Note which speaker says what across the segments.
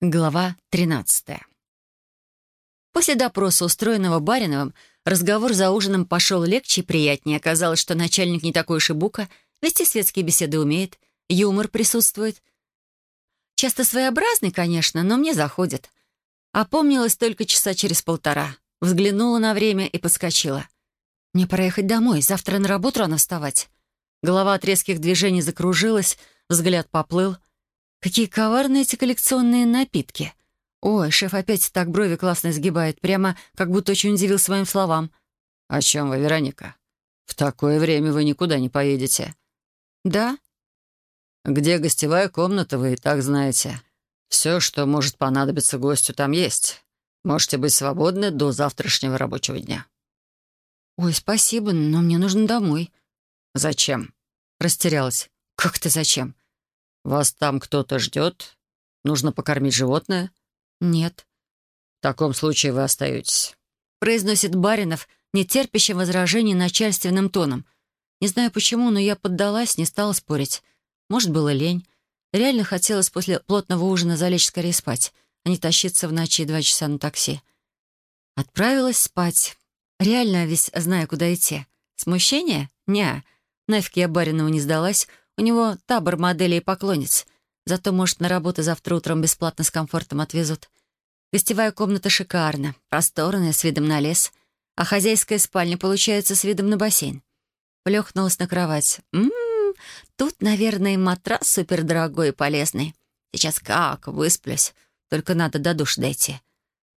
Speaker 1: Глава 13. После допроса, устроенного Бариновым, разговор за ужином пошел легче и приятнее. Оказалось, что начальник не такой уж и бука, вести светские беседы умеет, юмор присутствует. Часто своеобразный, конечно, но мне заходит. Опомнилась только часа через полтора. Взглянула на время и подскочила. «Мне пора ехать домой, завтра на работу рано вставать». Голова от резких движений закружилась, взгляд поплыл — Какие коварные эти коллекционные напитки. Ой, шеф опять так брови классно сгибает, прямо как будто очень удивил своим словам.
Speaker 2: «О чем вы, Вероника? В такое время вы никуда не поедете».
Speaker 1: «Да?»
Speaker 2: «Где гостевая комната, вы и так знаете. Все, что может понадобиться гостю, там есть. Можете быть свободны до завтрашнего рабочего дня».
Speaker 1: «Ой, спасибо, но мне нужно домой».
Speaker 2: «Зачем?»
Speaker 1: Растерялась. «Как это зачем?»
Speaker 2: «Вас там кто-то ждет? Нужно покормить животное?»
Speaker 1: «Нет».
Speaker 2: «В таком случае вы остаетесь», —
Speaker 1: произносит Баринов, нетерпящим возражений начальственным тоном. Не знаю почему, но я поддалась, не стала спорить. Может, было лень. Реально хотелось после плотного ужина залечь скорее спать, а не тащиться в ночи два часа на такси. Отправилась спать. Реально весь знаю, куда идти. Смущение? Не. Нафиг я Баринову не сдалась, у него табор моделей и поклонниц. Зато, может, на работу завтра утром бесплатно с комфортом отвезут. Гостевая комната шикарна, просторная, с видом на лес. А хозяйская спальня получается с видом на бассейн. Плюхнулась на кровать. Ммм, тут, наверное, матрас супердорогой и полезный. Сейчас как, высплюсь. Только надо до душ дойти.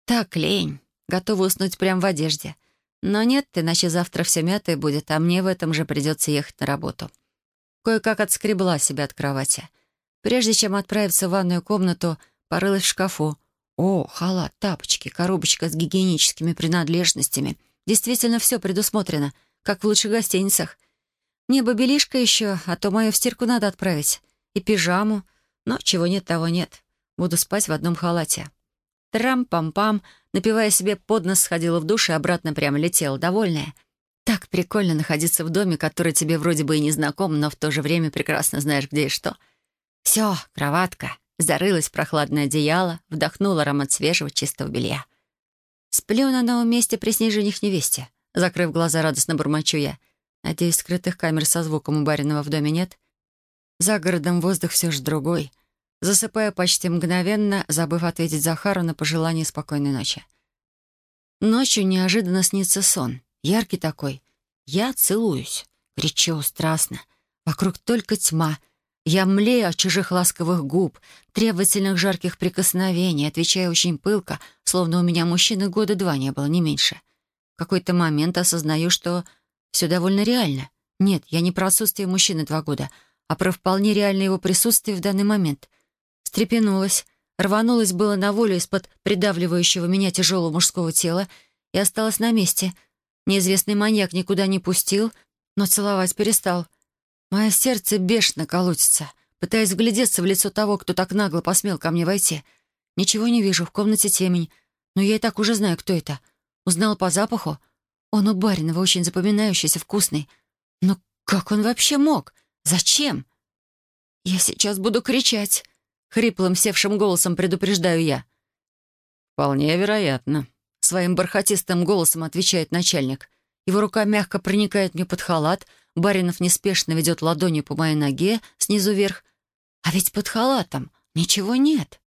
Speaker 1: Так лень. Готова уснуть прямо в одежде. Но нет, иначе завтра все мятое будет, а мне в этом же придется ехать на работу. Кое-как отскребла себя от кровати. Прежде чем отправиться в ванную комнату, порылась в шкафу. О, халат, тапочки, коробочка с гигиеническими принадлежностями. Действительно все предусмотрено, как в лучших гостиницах. Мне бы еще, а то мою в стирку надо отправить. И пижаму. Но чего нет, того нет. Буду спать в одном халате. Трам-пам-пам, напивая себе под нос, сходила в душ и обратно прямо летела, довольная — так прикольно находиться в доме, который тебе вроде бы и не знаком, но в то же время прекрасно знаешь, где и что. Все, кроватка. Зарылась в прохладное одеяло, вдохнула аромат свежего чистого белья. Сплю на новом месте при снижениях невесте. Закрыв глаза, радостно бурмочу я. Надеюсь, скрытых камер со звуком у бариного в доме нет. За городом воздух все же другой. Засыпаю почти мгновенно, забыв ответить Захару на пожелание спокойной ночи. Ночью неожиданно снится сон. Яркий такой. Я целуюсь. Горячо, страстно. Вокруг только тьма. Я млею от чужих ласковых губ, требовательных жарких прикосновений, отвечая очень пылко, словно у меня мужчины года два не было, не меньше. В какой-то момент осознаю, что все довольно реально. Нет, я не про отсутствие мужчины два года, а про вполне реальное его присутствие в данный момент. Встрепенулась, рванулась было на волю из-под придавливающего меня тяжелого мужского тела и осталась на месте — Неизвестный маньяк никуда не пустил, но целовать перестал. Мое сердце бешено колотится, пытаясь вглядеться в лицо того, кто так нагло посмел ко мне войти. Ничего не вижу, в комнате темень. Но я и так уже знаю, кто это. Узнал по запаху. Он у Баринова очень запоминающийся, вкусный. Но как он вообще мог? Зачем? «Я сейчас буду кричать», — хриплым севшим голосом предупреждаю я.
Speaker 2: «Вполне вероятно»,
Speaker 1: Своим бархатистым голосом отвечает начальник. Его рука мягко проникает мне под халат, Баринов неспешно ведет ладонью по моей ноге снизу вверх. А ведь под халатом ничего нет.